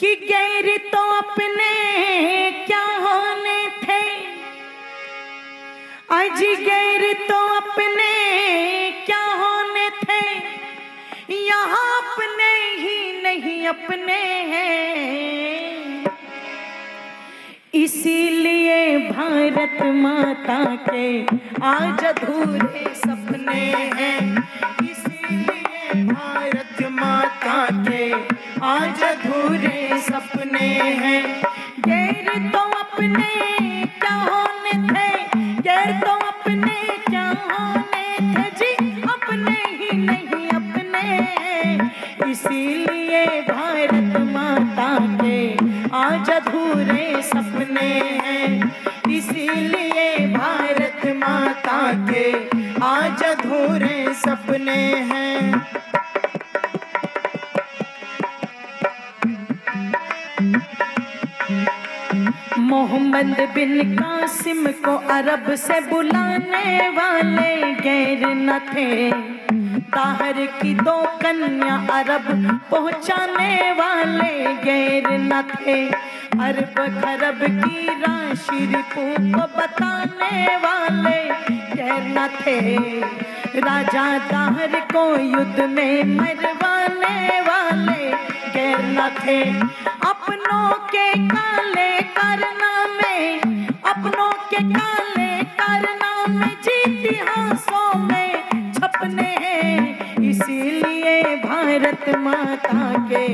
कि गैर तो अपने क्या होने थे। आज गैर तो अपने क्या होने थे। यहाँ अपने ही नहीं, अपने हैं। इसीलिए भारत माता के आज अधूरे सपने हैं। इसीलिए भारत इसीलिए भारत माता के आज अधूरे सपने हैं। इसीलिए भारत माता के आज अधूरे सपने हैं। मोहम्मद बिन कासिम को अरब से बुलाने वाले गैर न थे। ताहर की दो कन्या अरब पहुँचाने वाले गैर न थे। अरब खरब की राशि को बताने वाले गैर न थे। राजा ताहर को युद्ध में मरवाने वाले गैर न थे। अपनों के काले करना में अपनों के काले करना में जी इतिहासों में भारत माता के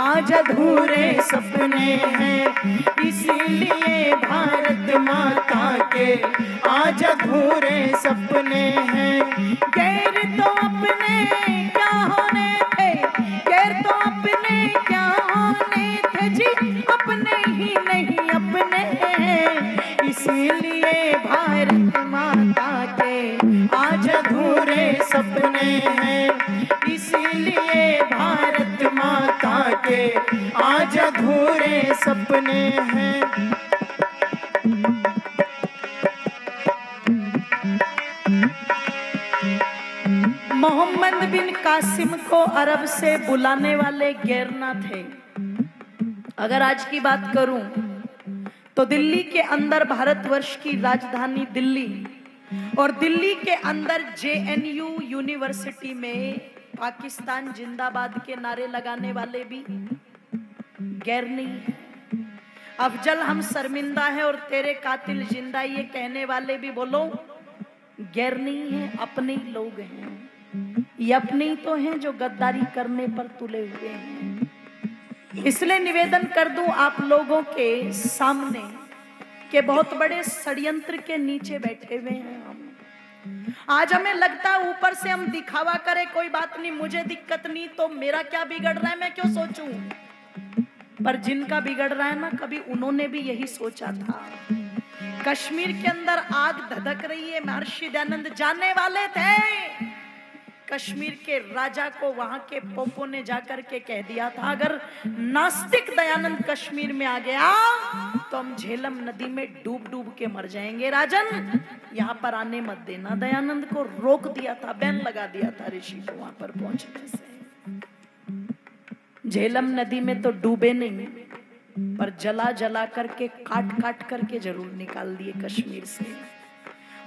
आज अधूरे सपने हैं। इसीलिए भारत माता के आज अधूरे सपने हैं। गैर तो अपने क्या होने थे? गैर तो अपने क्या होने थे जी? अपने ही नहीं, अपने हैं। इसीलिए भारत सपने हैं। मोहम्मद बिन कासिम को अरब से बुलाने वाले गैरना थे अगर आज की बात करूँ तो दिल्ली के अंदर भारतवर्ष की राजधानी दिल्ली और दिल्ली के अंदर जेएनयू यूनिवर्सिटी में पाकिस्तान जिंदाबाद के नारे लगाने वाले भी गैर नहीं है। अफजल हम शर्मिंदा है और तेरे कातिल ज़िंदा, ये कहने वाले भी बोलो, गैर नहीं है, अपने ही लोग हैं। ये अपने ही तो हैं जो गद्दारी करने पर तुले हुए हैं। इसलिए निवेदन कर दूँ आप लोगों के सामने के बहुत बड़े षड्यंत्र के नीचे बैठे हुए हैं हम। आज हमें लगता है ऊपर से हम दिखावा करें, कोई बात नहीं, मुझे दिक्कत नहीं तो मेरा क्या बिगड़ रहा है, मैं क्यों सोचूं? पर जिनका बिगड़ रहा है ना, कभी उन्होंने भी यही सोचा था। कश्मीर के अंदर आग धधक रही है, महर्षि दयानंद जाने वाले थे। कश्मीर के राजा को वहाँ के पोपो ने जाकर के कह दिया था, अगर नास्तिक दयानंद कश्मीर में आ गया तो हम झेलम नदी में डूब डूब के मर जाएँगे। राजन, यहाँ पर आने मत देना। दयानंद को रोक दिया था, बैन लगा दिया था ऋषि को वहाँ पर पहुँचने से। झेलम नदी में तो डूबे नहीं, पर जला जला करके, काट काट करके ज़रूर निकाल दिए कश्मीर से।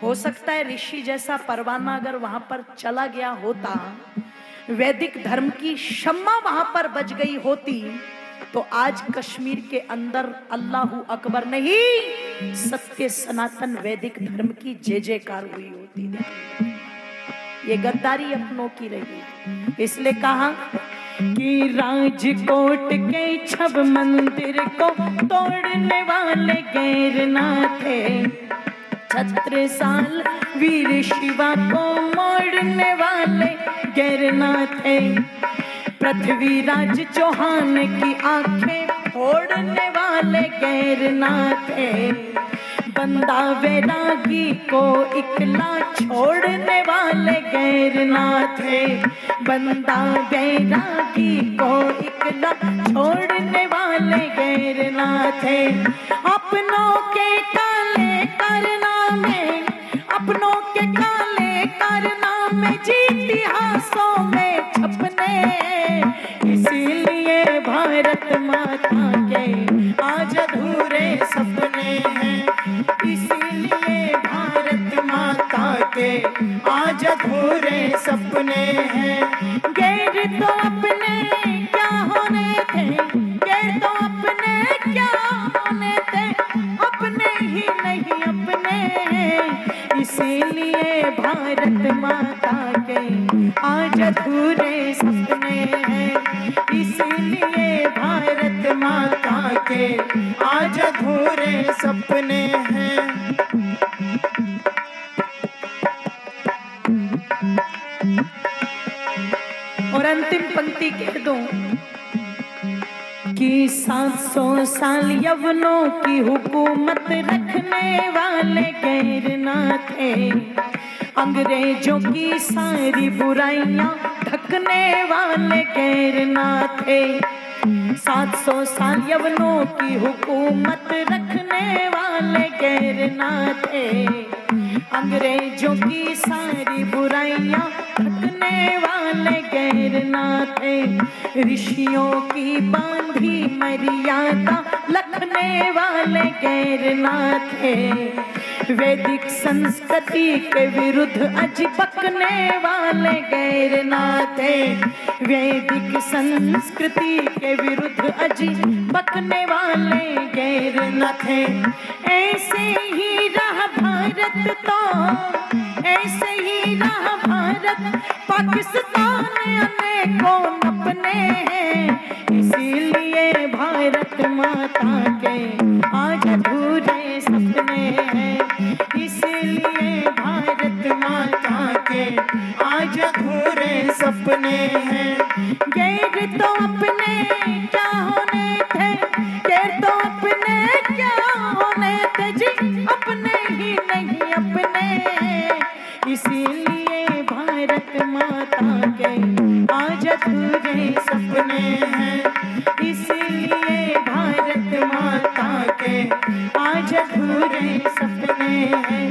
हो सकता है ऋषि जैसा परवाना अगर वहाँ पर चला गया होता, वैदिक धर्म की शम्मा वहाँ पर बज गई होती तो आज कश्मीर के अंदर अल्लाह अकबर नहीं, सत्य सनातन वैदिक धर्म की जय जयकार हुई होती। ये गद्दारी अपनों की रही। इसलिए कहा कि राजकोट के छब मंदिर को तोड़ने वाले गैर ना थे छत्र साल वीर शिवा को मोड़ने वाले गैर ना थे पृथ्वीराज चौहान की आँखें फोड़ने वाले गैर ना थे बंदा वैरागी को इकला छोड़ने वाले गैर ना थे बंदा वैरागी को इकला छोड़ने वाले गैर ना थे अपनों के काले करना अपनों हैं। तो अपने क्या होने थे? गैर तो अपने क्या होने थे? अपने ही नहीं, अपने। इसीलिए भारत माता के आज अधूरे सपने हैं। इसीलिए भारत माता के आज अधूरे सपने हैं। और अंतिम पंक्ति कह दो कि सात सौ साल यवनों की हुकूमत रखने वाले गैर ना थे अंग्रेज़ों की सारी बुराइयाँ ढकने वाले गैर ना थे सात सौ साल यवनों की हुकूमत रखने वाले गैर ना थे अंग्रेज़ों की सारी बुराइयाँ ढकने वाले गैर ना थे ऋषियों की बांधी मर्यादा लखने वाले गैर ना थे वैदिक संस्कृति के विरुद्ध अज बकने वाले गैर ना थे वैदिक संस्कृति के विरुद्ध अज बकने वाले गैर न थे ऐसे ही रहा हैं। इसलिए भारत माता के आज अधूरे सपने हैं। गैर तो अपने क्या होने थे, गैर तो अपने क्या होने थे जी, अपने आज अधूरे सपने। हैं